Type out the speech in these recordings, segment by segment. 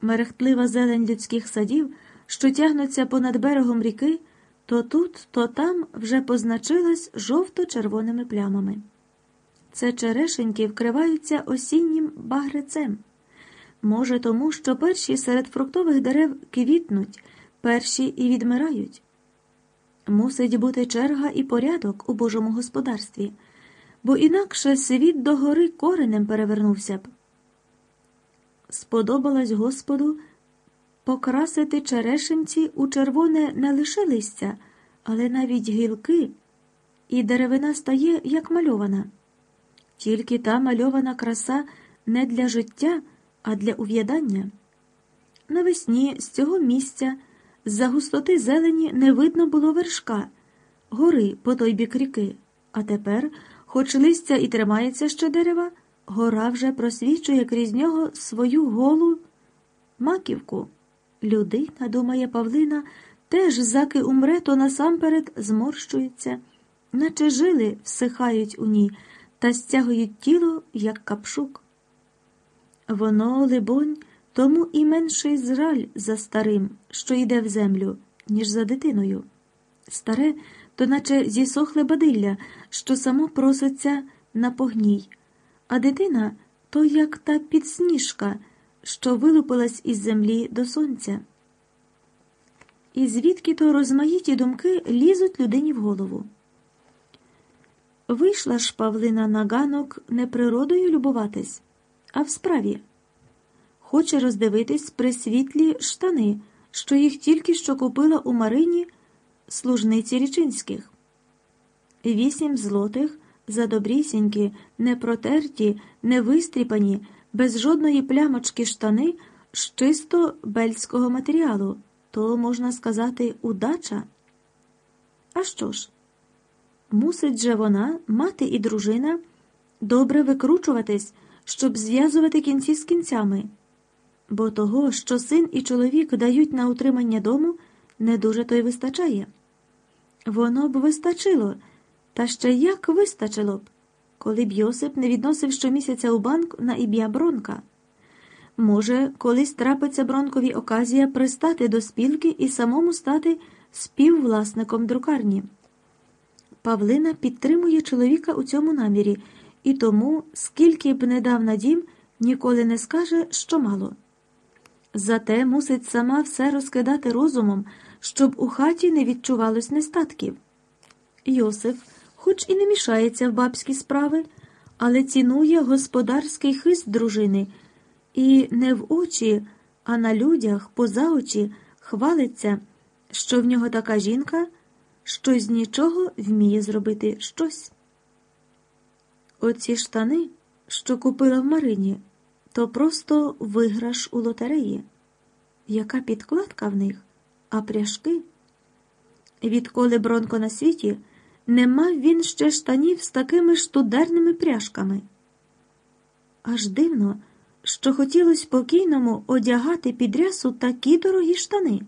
мерехтлива зелень людських садів, що тягнуться понад берегом ріки, то тут, то там вже позначилась жовто-червоними плямами. Це черешеньки вкриваються осіннім багрецем. Може, тому, що перші серед фруктових дерев квітнуть, перші і відмирають. Мусить бути черга і порядок у Божому господарстві, бо інакше світ догори коренем перевернувся б. Сподобалось Господу покрасити черешенці у червоне не лише листя, але навіть гілки, і деревина стає як мальована. Тільки та мальована краса не для життя, а для ув'ядання. Навесні з цього місця, з-за густоти зелені, не видно було вершка, гори по той бік ріки, а тепер, хоч листя і тримається ще дерева, гора вже просвічує крізь нього свою голу маківку. Людина, думає Павлина, теж заки умре, то насамперед зморщується, наче жили всихають у ній та стягують тіло, як капшук. Воно, либонь, тому і менший зраль за старим, що йде в землю, ніж за дитиною. Старе, то наче зісохле бадилля, що само проситься на погній, а дитина то як та підсніжка, що вилупилась із землі до сонця. І звідки то розмаїті думки лізуть людині в голову. Вийшла ж Павлина на ганок не природою любуватись, а в справі. Хоче роздивитись при світлі штани, що їх тільки що купила у Марині служниці річинських. Вісім злотих за добрісінькі, не протерті, не вистріпані, без жодної плямочки штани з чисто бельського матеріалу, то, можна сказати, удача. А що ж? Мусить же вона, мати і дружина, добре викручуватись, щоб зв'язувати кінці з кінцями, бо того, що син і чоловік дають на утримання дому, не дуже то й вистачає. Воно б вистачило, та ще як вистачило б, коли б Йосип не відносив щомісяця у банк на ім'я Бронка. Може, колись трапиться Бронкові оказія пристати до спілки і самому стати співвласником друкарні. Павлина підтримує чоловіка у цьому намірі, і тому, скільки б не дав на дім, ніколи не скаже, що мало. Зате мусить сама все розкидати розумом, щоб у хаті не відчувалось нестатків. Йосиф, хоч і не мішається в бабські справи, але цінує господарський хист дружини і не в очі, а на людях, поза очі, хвалиться, що в нього така жінка що з нічого вміє зробити щось. Оці штани, що купила в Марині, то просто виграш у лотереї. Яка підкладка в них, а пряжки? Відколи Бронко на світі, не мав він ще штанів з такими штудерними пряжками. Аж дивно, що хотілося покійному одягати під рясу такі дорогі штани.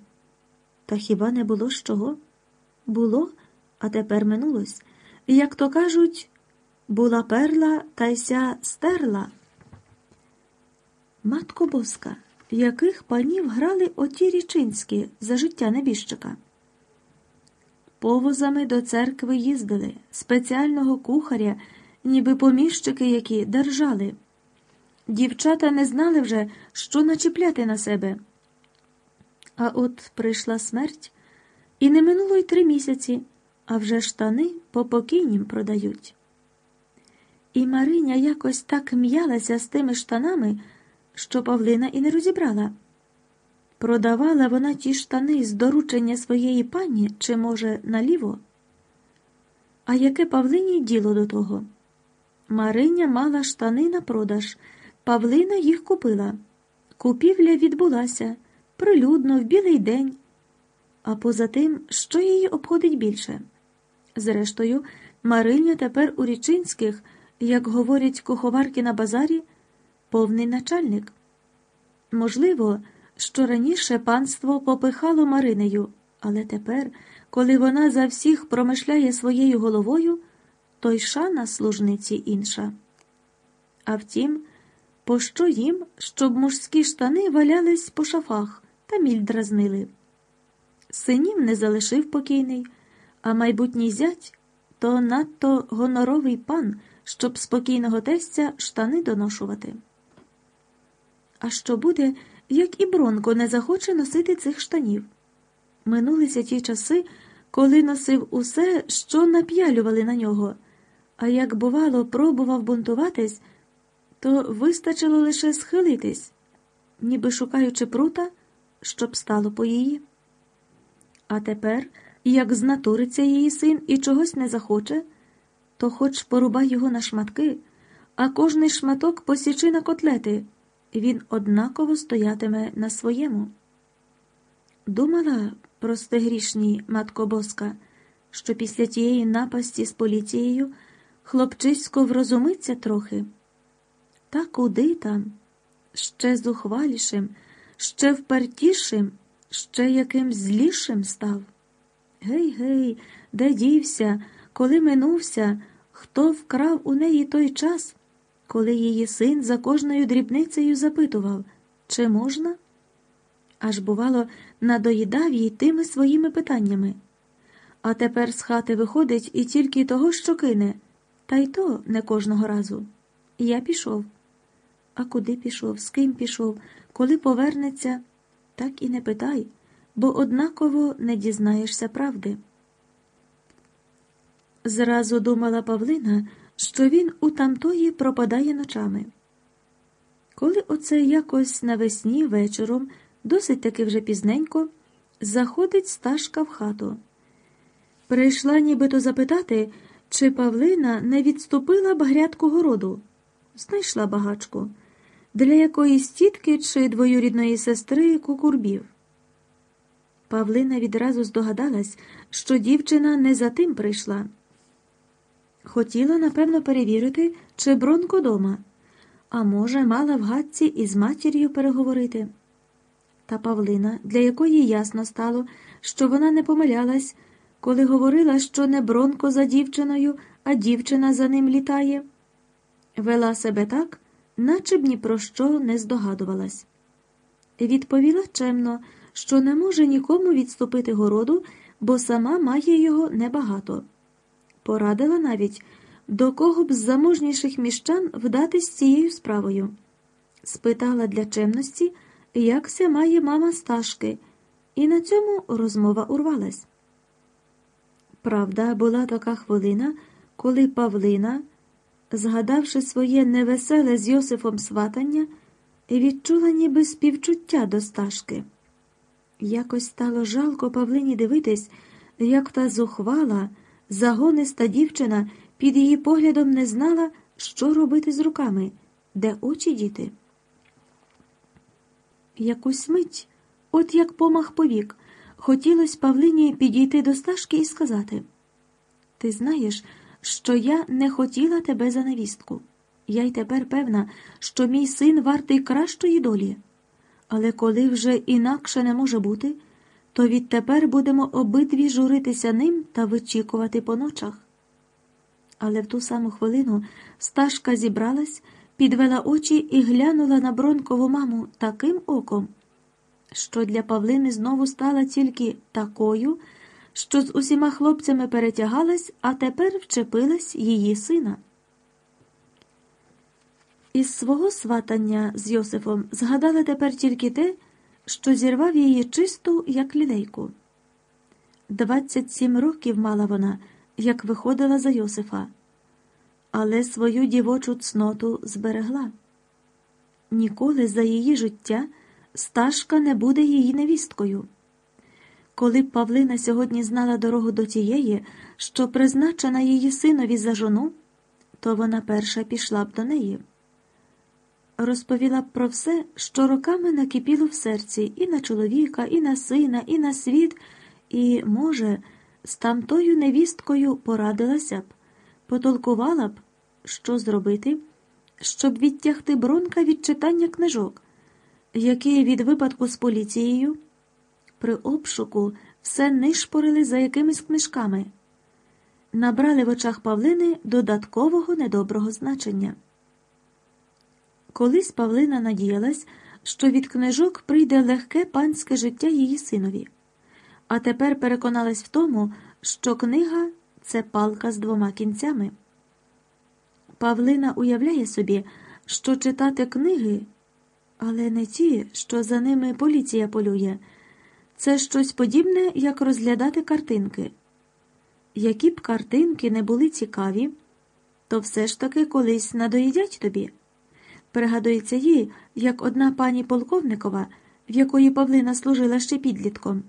Та хіба не було з чого? Було, а тепер минулось. Як то кажуть, була перла та й ся стерла. Матко боска, яких панів грали оті річинські за життя небіжчика? Повозами до церкви їздили, спеціального кухаря, ніби поміщики, які держали. Дівчата не знали вже, що начіпляти на себе. А от прийшла смерть. І не минуло й три місяці, а вже штани по покійнім продають. І Мариня якось так м'ялася з тими штанами, що Павлина і не розібрала. Продавала вона ті штани з доручення своєї пані, чи, може, наліво? А яке Павлині діло до того? Мариня мала штани на продаж, Павлина їх купила. Купівля відбулася прилюдно в білий день. А поза тим, що її обходить більше. Зрештою, Мариня тепер у Річинських, як говорять куховарки на базарі, повний начальник. Можливо, що раніше панство попихало Маринею, але тепер, коли вона за всіх промишляє своєю головою, то й шана служниці інша. А втім, Пощо їм, щоб мужські штани валялись по шафах та міль дразнили? Синів не залишив покійний, а майбутній зять то надто гоноровий пан, щоб спокійного тестя штани доношувати. А що буде, як і Бронко не захоче носити цих штанів? Минулися ті часи, коли носив усе, що нап'ялювали на нього, а як, бувало, пробував бунтуватись, то вистачило лише схилитись, ніби шукаючи прута, щоб стало по її. А тепер, як знатуриться її син і чогось не захоче, то хоч порубай його на шматки, а кожний шматок посічи на котлети, він однаково стоятиме на своєму. Думала, просте грішні, матко боска, що після тієї напасті з поліцією хлопчисько врозумиться трохи. Та куди там? Ще зухвалішим, ще впертішим, ще яким злішим став. Гей, гей, де дівся, коли минувся, хто вкрав у неї той час, коли її син за кожною дрібницею запитував, чи можна? Аж, бувало, надоїдав їй тими своїми питаннями. А тепер з хати виходить і тільки того, що кине, та й то не кожного разу. Я пішов. А куди пішов, з ким пішов, коли повернеться, так і не питай, бо однаково не дізнаєшся правди. Зразу думала Павлина, що він у тамтої пропадає ночами. Коли оце якось навесні вечором, досить таки вже пізненько, заходить сташка в хату. Прийшла нібито запитати, чи Павлина не відступила б грядку городу. Знайшла багачку для якоїсь тітки чи двоюрідної сестри кукурбів. Павлина відразу здогадалась, що дівчина не за тим прийшла. Хотіла, напевно, перевірити, чи Бронко дома, а може, мала в гадці із матір'ю переговорити. Та Павлина, для якої ясно стало, що вона не помилялась, коли говорила, що не Бронко за дівчиною, а дівчина за ним літає, вела себе так, наче б ні про що не здогадувалась. Відповіла чемно, що не може нікому відступити городу, бо сама має його небагато. Порадила навіть, до кого б з заможніших міщан вдатись цією справою. Спитала для чемності, якся має мама Сташки, і на цьому розмова урвалась. Правда, була така хвилина, коли Павлина згадавши своє невеселе з Йосифом сватання, відчула ніби співчуття до сташки. Якось стало жалко Павлині дивитись, як та зухвала, загониста дівчина під її поглядом не знала, що робити з руками, де очі діти. Якусь мить, от як помах повік, хотілося Павлині підійти до сташки і сказати Ти знаєш, що я не хотіла тебе за невістку. Я й тепер певна, що мій син вартий кращої долі. Але коли вже інакше не може бути, то відтепер будемо обидві журитися ним та вичікувати по ночах. Але в ту саму хвилину сташка зібралась, підвела очі і глянула на Бронкову маму таким оком, що для Павлини знову стала тільки такою що з усіма хлопцями перетягалась, а тепер вчепилась її сина. Із свого сватання з Йосифом згадала тепер тільки те, що зірвав її чисту, як лілейку. Двадцять сім років мала вона, як виходила за Йосифа, але свою дівочу цноту зберегла. Ніколи за її життя сташка не буде її невісткою. Коли б Павлина сьогодні знала дорогу до тієї, що призначена її синові за жону, то вона перша пішла б до неї. Розповіла про все, що роками накипіло в серці і на чоловіка, і на сина, і на світ, і, може, з тамтою невісткою порадилася б, потолкувала б, що зробити, щоб відтягти бронка від читання книжок, які від випадку з поліцією. При обшуку все нишпорили за якимись книжками, набрали в очах Павлини додаткового недоброго значення. Колись Павлина надіялась, що від книжок прийде легке панське життя її синові, а тепер переконалась в тому, що книга це палка з двома кінцями. Павлина уявляє собі, що читати книги, але не ті, що за ними поліція полює, це щось подібне, як розглядати картинки. Які б картинки не були цікаві, то все ж таки колись надоїдять тобі. Пригадується їй, як одна пані полковникова, в якої Павлина служила ще підлітком,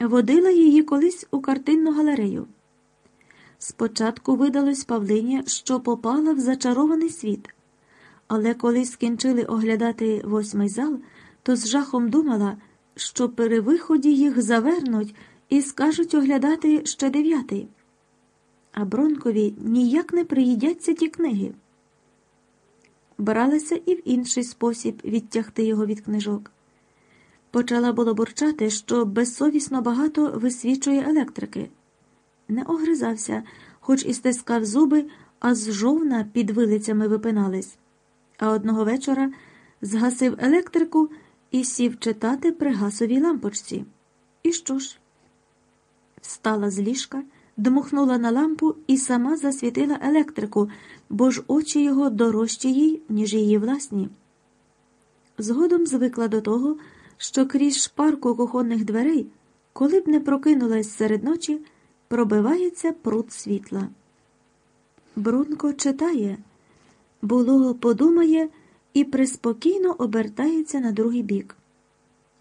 водила її колись у картинну галерею. Спочатку видалось Павлині, що попала в зачарований світ, але коли скінчили оглядати восьмий зал, то з жахом думала, що при виході їх завернуть і скажуть оглядати ще дев'ятий. А Бронкові ніяк не приїдяться ті книги. Бралася і в інший спосіб відтягти його від книжок. Почала було бурчати, що безсовісно багато висвічує електрики. Не огризався, хоч і стискав зуби, а з жовна під вилицями випинались. А одного вечора згасив електрику і сів читати при гасовій лампочці. І що ж? Встала з ліжка, дмухнула на лампу і сама засвітила електрику, бо ж очі його дорожчі їй, ніж її власні. Згодом звикла до того, що крізь шпарку кухонних дверей, коли б не прокинулась серед ночі, пробивається пруд світла. Брунко читає, було подумає і приспокійно обертається на другий бік.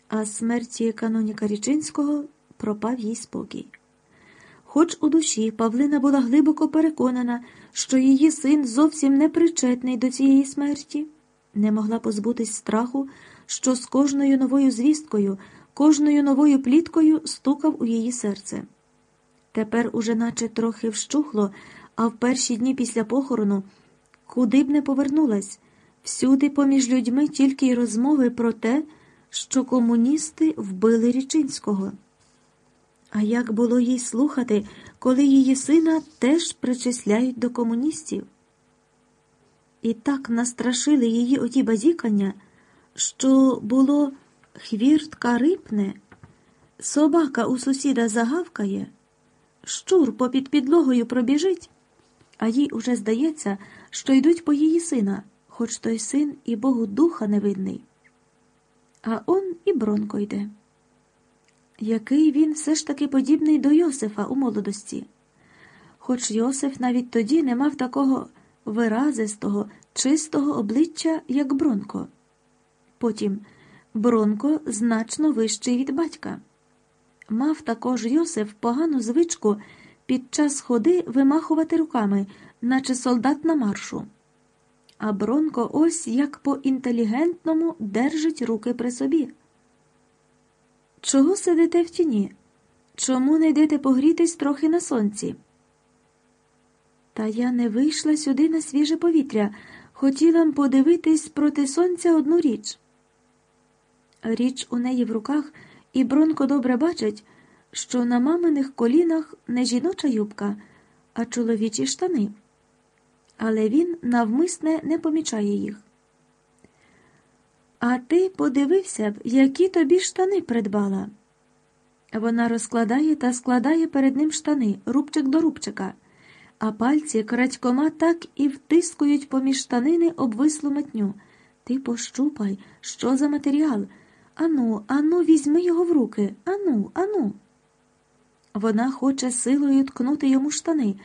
А смерті каноніка Річинського пропав їй спокій. Хоч у душі Павлина була глибоко переконана, що її син зовсім не причетний до цієї смерті, не могла позбутись страху, що з кожною новою звісткою, кожною новою пліткою стукав у її серце. Тепер уже наче трохи вщухло, а в перші дні після похорону, куди б не повернулась, всюди поміж людьми тільки й розмови про те, що комуністи вбили Річинського. А як було їй слухати, коли її сина теж причисляють до комуністів? І так настрашили її оті базікання, що було хвіртка рипне, собака у сусіда загавкає, щур попід підлогою пробіжить, а їй уже здається, що йдуть по її сина, хоч той син і Богу духа невидний. А он і Бронко йде який він все ж таки подібний до Йосифа у молодості. Хоч Йосиф навіть тоді не мав такого виразистого, чистого обличчя, як Бронко. Потім Бронко значно вищий від батька. Мав також Йосиф погану звичку під час ходи вимахувати руками, наче солдат на маршу. А Бронко ось як по інтелігентному держить руки при собі. Чого сидите в тіні? Чому не йдете погрітись трохи на сонці? Та я не вийшла сюди на свіже повітря. Хотіла подивитись проти сонця одну річ. Річ у неї в руках, і Бронко добре бачить, що на маминих колінах не жіноча юбка, а чоловічі штани. Але він навмисне не помічає їх. А ти подивився б, які тобі штани придбала. Вона розкладає та складає перед ним штани, рубчик до рубчика, а пальці крадькома так і втискують поміж штанини обвислу метню. Ти пощупай, що за матеріал. Ану, ану, візьми його в руки. Ану, ану. Вона хоче силою ткнути йому штани,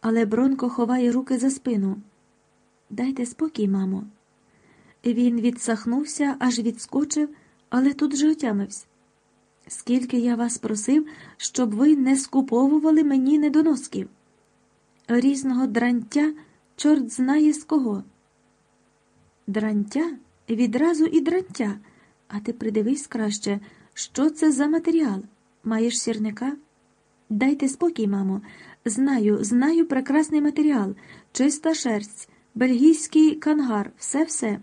але Бронко ховає руки за спину. Дайте спокій, мамо. Він відсахнувся, аж відскочив, але тут же отямився. Скільки я вас просив, щоб ви не скуповували мені недоносків. Різного дрантя чорт знає з кого. Дрантя відразу і дрантя, а ти придивись краще, що це за матеріал. Маєш сірника? Дайте спокій, мамо. Знаю, знаю прекрасний матеріал, чиста шерсть, бельгійський кангар, все все.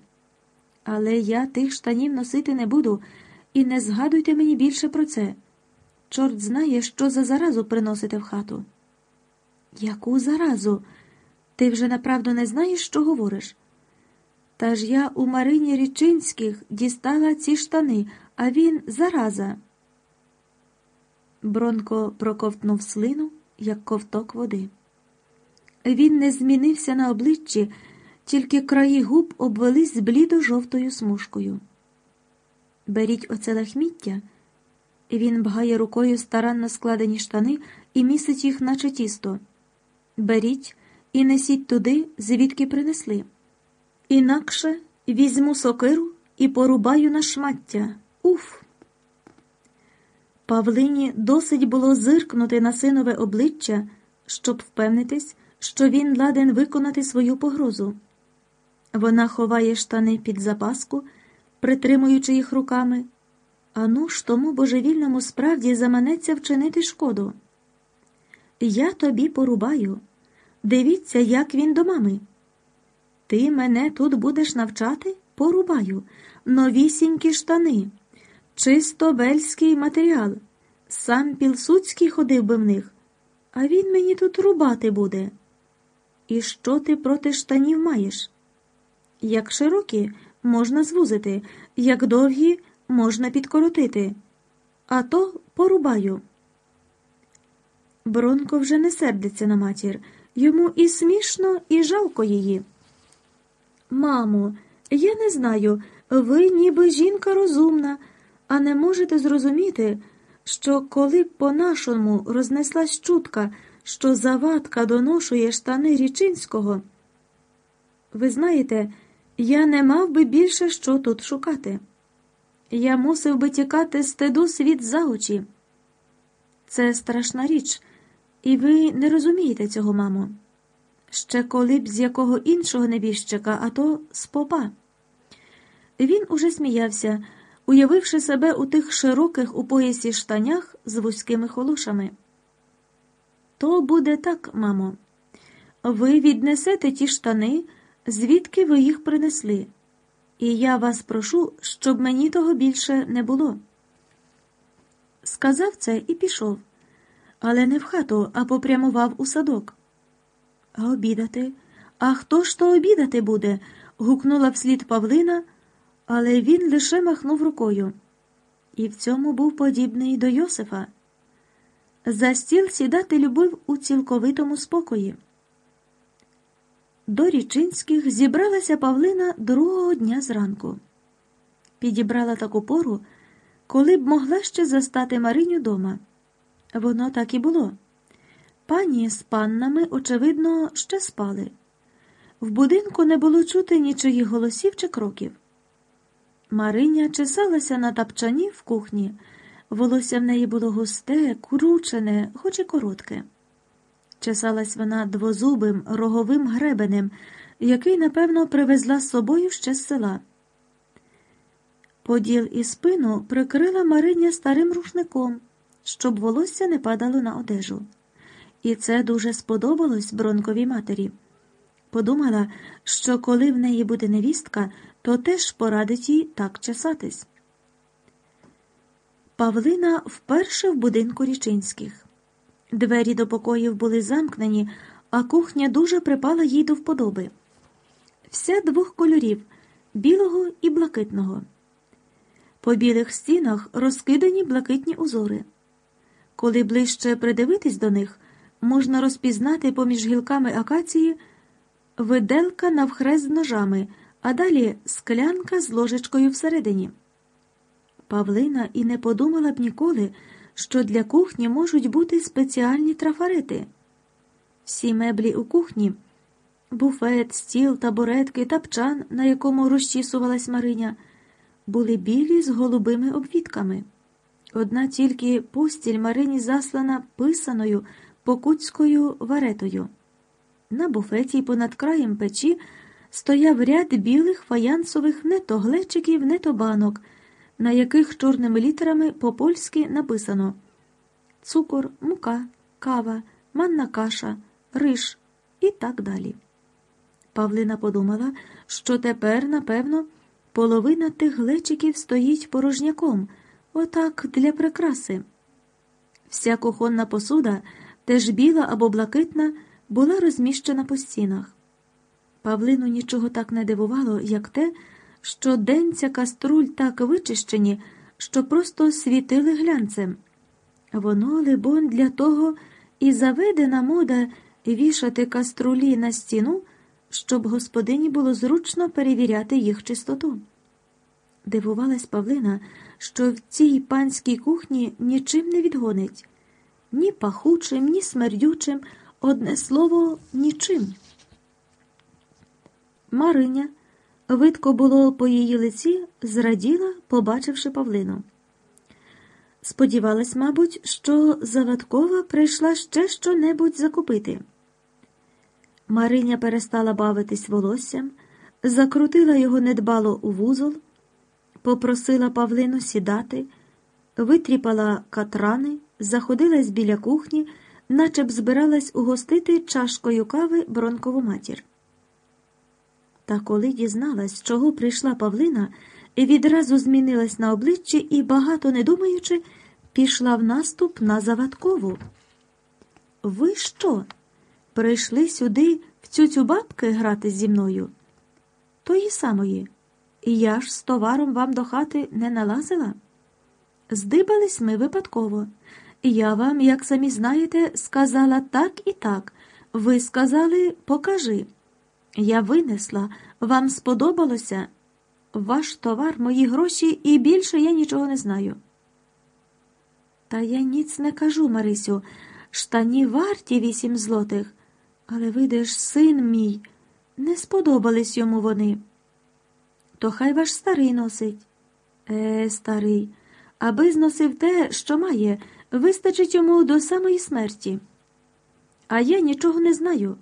Але я тих штанів носити не буду, і не згадуйте мені більше про це. Чорт знає, що за заразу приносите в хату. Яку заразу? Ти вже направду не знаєш, що говориш? Та ж я у Марині Річинських дістала ці штани, а він зараза. Бронко проковтнув слину, як ковток води. Він не змінився на обличчі, тільки краї губ обвелись блідо жовтою смужкою. Беріть оце лахміття. Він бгає рукою старанно складені штани і місить їх, наче тісто. Беріть і несіть туди, звідки принесли. Інакше візьму сокиру і порубаю на шмаття. Уф. Павлині досить було зиркнути на синове обличчя, щоб впевнитись, що він ладен виконати свою погрозу. Вона ховає штани під запаску, притримуючи їх руками. А ну ж тому божевільному справді заманеться вчинити шкоду. Я тобі порубаю. Дивіться, як він до мами. Ти мене тут будеш навчати? Порубаю. Новісінькі штани, чисто бельський матеріал. Сам Пілсуцький ходив би в них, а він мені тут рубати буде. І що ти проти штанів маєш? Як широкі можна звузити, як довгі можна підкоротити, а то порубаю. Бронко вже не сердиться на матір, йому і смішно, і жалко її. Мамо, я не знаю, ви ніби жінка розумна, а не можете зрозуміти, що коли б по-нашому рознеслась чутка, що завадка доношує штани Річинського, ви знаєте, я не мав би більше що тут шукати. Я мусив би тікати стеду світ за очі. Це страшна річ, і ви не розумієте цього, мамо. Ще коли б з якого іншого небіжчика, а то з попа. Він уже сміявся, уявивши себе у тих широких у поясі штанях з вузькими холошами. То буде так, мамо. Ви віднесете ті штани, звідки ви їх принесли, і я вас прошу, щоб мені того більше не було. Сказав це і пішов, але не в хату, а попрямував у садок. А обідати? А хто ж то обідати буде? гукнула вслід Павлина, але він лише махнув рукою. І в цьому був подібний до Йосифа. За стіл сідати любив у цілковитому спокої. До Річинських зібралася Павлина другого дня зранку. Підібрала таку пору, коли б могла ще застати Мариню дома. Воно так і було. Пані з паннами, очевидно, ще спали. В будинку не було чути нічиїх голосів чи кроків. Мариня чесалася на тапчані в кухні, волосся в неї було густе, кручене, хоч і коротке. Чесалась вона двозубим роговим гребенем, який, напевно, привезла з собою ще з села. Поділ і спину прикрила Мариня старим рушником, щоб волосся не падало на одежу. І це дуже сподобалось бронковій матері. Подумала, що коли в неї буде невістка, то теж порадить їй так чесатись. Павлина вперше в будинку річинських. Двері до покоїв були замкнені, а кухня дуже припала їй до вподоби. Вся двох кольорів білого і блакитного. По білих стінах розкидані блакитні узори. Коли ближче придивитись до них, можна розпізнати поміж гілками акації виделка навхрест ножами, а далі склянка з ложечкою всередині. Павлина і не подумала б ніколи що для кухні можуть бути спеціальні трафарети. Всі меблі у кухні буфет, стіл, табуретки, тапчан, на якому розчісувалась Мариня, були білі з голубими обвідками. Одна тільки постіль Марині заслана писаною покутською варетою. На буфеті понад краєм печі стояв ряд білих фаянсових не то глечиків, не то банок на яких чорними літерами по польськи написано цукор, мука, кава, манна каша, риш і так далі. Павлина подумала, що тепер, напевно, половина тих глечиків стоїть порожняком, отак для прикраси. Вся кухонна посуда, теж біла або блакитна, була розміщена по стінах. Павлину нічого так не дивувало, як те, що денця каструль так вичищені, що просто світили глянцем. Воно, либонь, для того і заведена мода вішати каструлі на стіну, щоб господині було зручно перевіряти їх чистоту. Дивувалась Павлина, що в цій панській кухні нічим не відгонить ні пахучим, ні смердючим, одне слово, нічим. Мариня, видко було по її лиці, зраділа, побачивши Павлину. Сподівалась, мабуть, що Завадкова прийшла ще що-небудь закупити. Мариня перестала бавитись волоссям, закрутила його недбало у вузол, попросила Павлину сідати, витріпала катрани, заходилась біля кухні, наче б збиралась угостити чашкою кави бронкову матір. Та коли дізналась, чого прийшла Павлина, відразу змінилась на обличчі і, багато не думаючи, пішла в наступ на Завадкову. Ви що? Прийшли сюди в цю бабки грати зі мною? Тої самої. Я ж з товаром вам до хати не налазила? Здибались ми випадково. Я вам, як самі знаєте, сказала так і так. Ви сказали покажи. Я винесла, вам сподобалося? Ваш товар, мої гроші, і більше я нічого не знаю. Та я ніц не кажу, Марисю, штані варті вісім злотих, але видиш, син мій, не сподобались йому вони. То хай ваш старий носить. Е, старий, аби зносив те, що має, вистачить йому до самої смерті. А я нічого не знаю.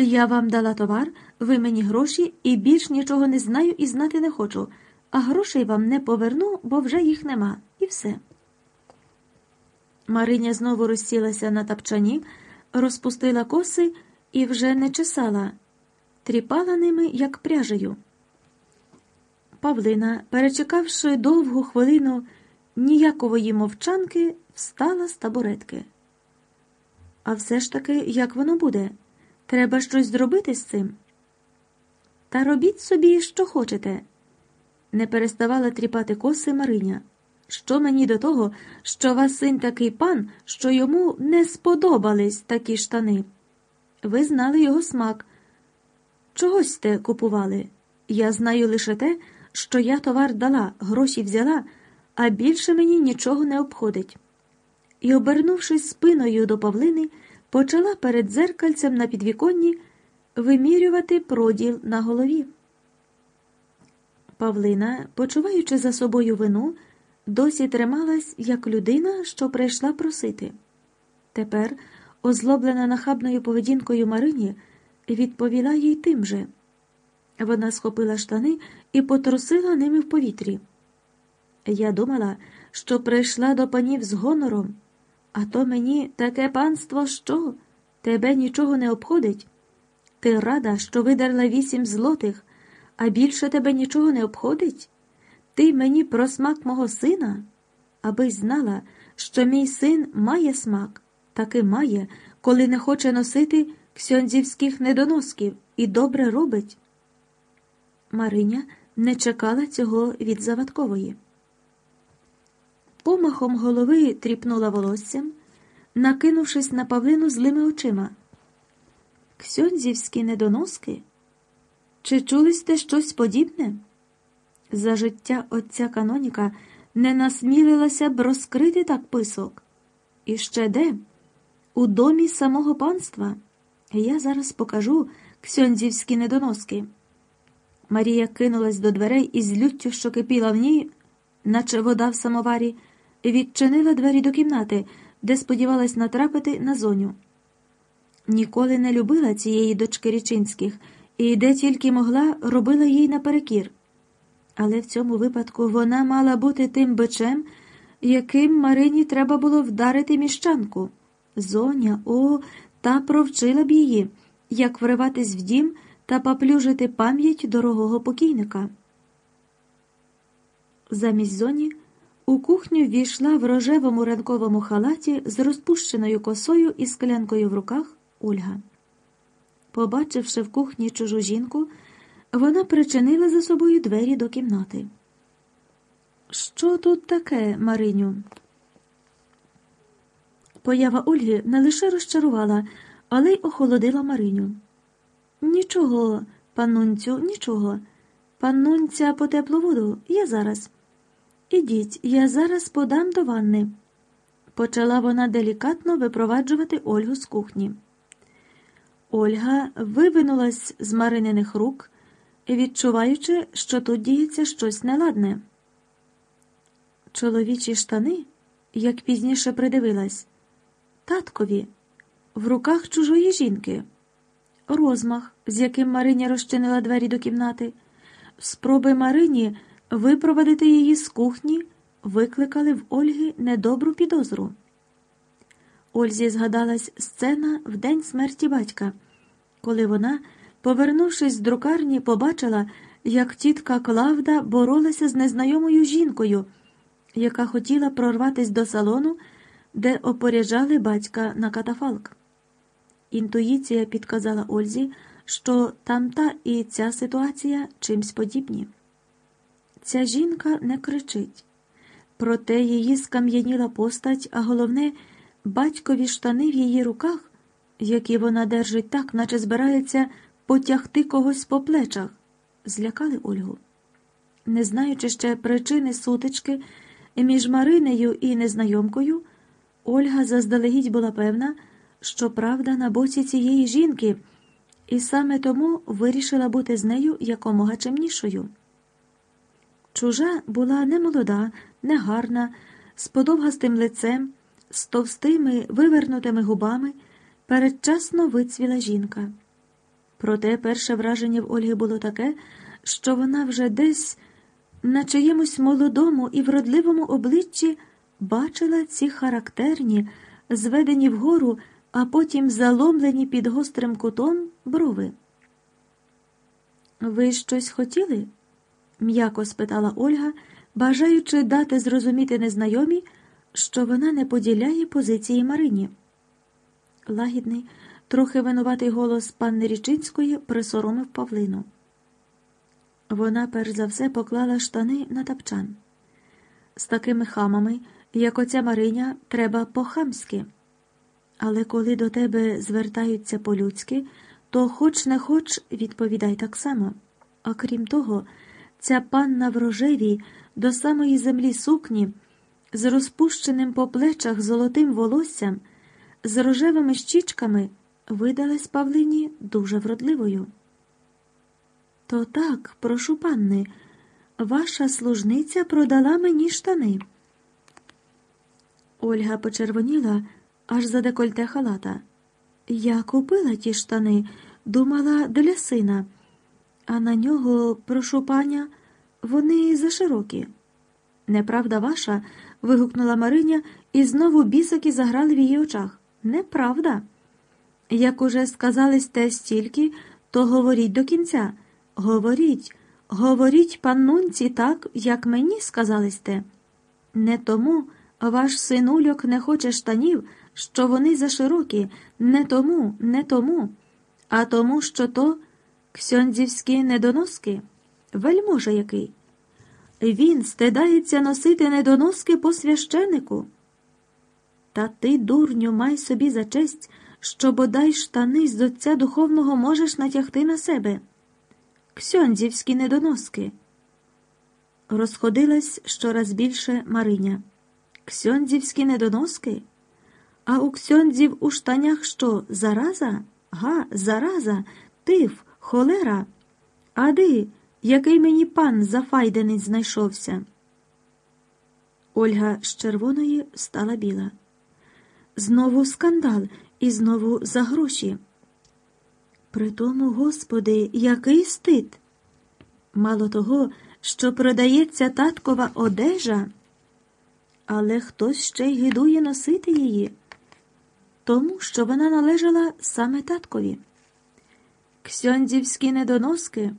Я вам дала товар, ви мені гроші і більш нічого не знаю і знати не хочу, а грошей вам не поверну, бо вже їх нема, і все. Мариня знову розсілася на тапчані, розпустила коси і вже не чесала, тріпала ними, як пряжею. Павлина, перечекавши довгу хвилину ніякової мовчанки, встала з табуретки. А все ж таки, як воно буде? Треба щось зробити з цим. Та робіть собі, що хочете, не переставала тріпати коси Мариня. Що мені до того, що вас син такий пан, що йому не сподобались такі штани? Ви знали його смак. Чогось те купували. Я знаю лише те, що я товар дала, гроші взяла, а більше мені нічого не обходить. І, обернувшись спиною до Павлини, почала перед дзеркальцем на підвіконні вимірювати проділ на голові. Павлина, почуваючи за собою вину, досі трималась як людина, що прийшла просити. Тепер, озлоблена нахабною поведінкою Марині, відповіла їй тим же. Вона схопила штани і потрусила ними в повітрі. Я думала, що прийшла до панів з гонором, а то мені таке панство що? Тебе нічого не обходить. Ти рада, що видерла вісім злотих, а більше тебе нічого не обходить? Ти мені про смак мого сина, аби знала, що мій син має смак, таки має, коли не хоче носити ксьондзівських недоносків і добре робить. Мариня не чекала цього від Завадкової. Помахом голови тріпнула волоссям, накинувшись на Павлину злими очима. Ксьондзівські недоноски? Чи чули сте щось подібне? За життя отця Каноніка не насмілилася б розкрити так писок. І ще де? У домі самого панства. Я зараз покажу ксьондзівські недоноски. Марія кинулась до дверей і з люттю, що кипіла в ній, наче вода в самоварі, відчинила двері до кімнати, де сподівалась натрапити на зоню. Ніколи не любила цієї дочки Річинських і де тільки могла, робила їй наперекір. Але в цьому випадку вона мала бути тим бичем, яким Марині треба було вдарити міщанку. Зоня, о, та провчила б її, як вриватись в дім та поплюжити пам'ять дорогого покійника. Замість зоні у кухню ввійшла в рожевому ранковому халаті з розпущеною косою і склянкою в руках Ольга. Побачивши в кухні чужу жінку, вона причинила за собою двері до кімнати. Що тут таке, Мариню? Поява Ольги не лише розчарувала, але й охолодила Мариню. Нічого, панунцю, нічого. Паннунця по теплу воду, я зараз. Ідіть, я зараз подам до ванни. Почала вона делікатно випроваджувати Ольгу з кухні. Ольга вивинулась з Марининих рук, відчуваючи, що тут діється щось неладне. Чоловічі штани, як пізніше придивилась, таткові, в руках чужої жінки, розмах, з яким Мариня розчинила двері до кімнати, спроби Марині випровадити її з кухні, викликали в Ольги недобру підозру. Ользі згадалась сцена в день смерті батька, коли вона, повернувшись з друкарні, побачила, як тітка Клавда боролася з незнайомою жінкою, яка хотіла прорватися до салону, де опоряджали батька на катафалк. Інтуїція підказала Ользі, що там та і ця ситуація чимсь подібні. Ця жінка не кричить, проте її скам'яніла постать, а головне, батькові штани в її руках, які вона держить так, наче збирається потягти когось по плечах, злякали Ольгу. Не знаючи ще причини сутички між Маринею і незнайомкою, Ольга заздалегідь була певна, що правда на боці цієї жінки, і саме тому вирішила бути з нею якомога чимнішою. Чужа була не молода, не гарна, з подовгастим лицем, з товстими вивернутими губами, передчасно вицвіла жінка. Проте перше враження в Ольги було таке, що вона вже десь на чиємусь молодому і вродливому обличчі бачила ці характерні, зведені вгору, а потім заломлені під гострим кутом брови. Ви щось хотіли? М'яко спитала Ольга, бажаючи дати зрозуміти незнайомі, що вона не поділяє позиції Марині. Лагідний, трохи винуватий голос панни Річинської присоромив Павлину. Вона перш за все поклала штани на тапчан. З такими хамами, як оця Мариня, треба по-хамськи. Але коли до тебе звертаються по-людськи, то хоч не хоч відповідай так само. А крім того, ця панна в рожевій до самої землі сукні, з розпущеним по плечах золотим волоссям, з рожевими щічками, видалась Павлині дуже вродливою. То так, прошу панни, ваша служниця продала мені штани. Ольга почервоніла аж за декольте халата. Я купила ті штани, думала для сина, а на нього, прошу паня, вони заширокі. Неправда ваша. вигукнула Мариня, і знову бісоки заграли в її очах. Неправда. Як уже сказали сте стільки, то говоріть до кінця. Говоріть, говоріть, паннунці, так, як мені сказали сте. Не тому ваш синульок не хоче штанів, що вони заширокі, не тому, не тому, а тому, що то ксьондзівські недоноски, вельможа який. Він стидається носити недоноски по священику. Та ти, дурню, май собі за честь, що бодай штани з отця духовного можеш натягти на себе. Ксьондзівські недоноски. Розходилась щораз більше Мариня. Ксьондзівські недоноски? А у ксьондзів у штанях що, зараза? Га, зараза, тиф, холера? Ади, який мені пан зафайдений знайшовся. Ольга з червоної стала біла. Знову скандал і знову за гроші. Притому, господи, який стид. Мало того, що продається таткова одежа, але хтось ще й гидує носити її, тому що вона належала саме таткові. Ксьондзівські недоноски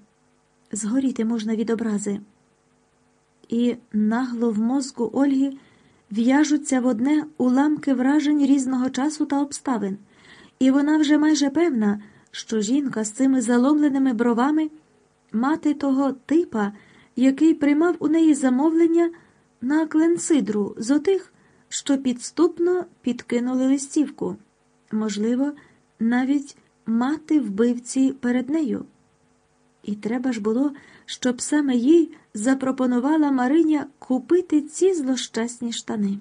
згоріти можна від образи. І нагло в мозку Ольги в'яжуться в одне уламки вражень різного часу та обставин, і вона вже майже певна що жінка з цими заломленими бровами мати того типа, який приймав у неї замовлення на кленсидру з отих, що підступно підкинули листівку, можливо, навіть мати вбивці перед нею. І треба ж було, щоб саме їй запропонувала Мариня купити ці злощасні штани.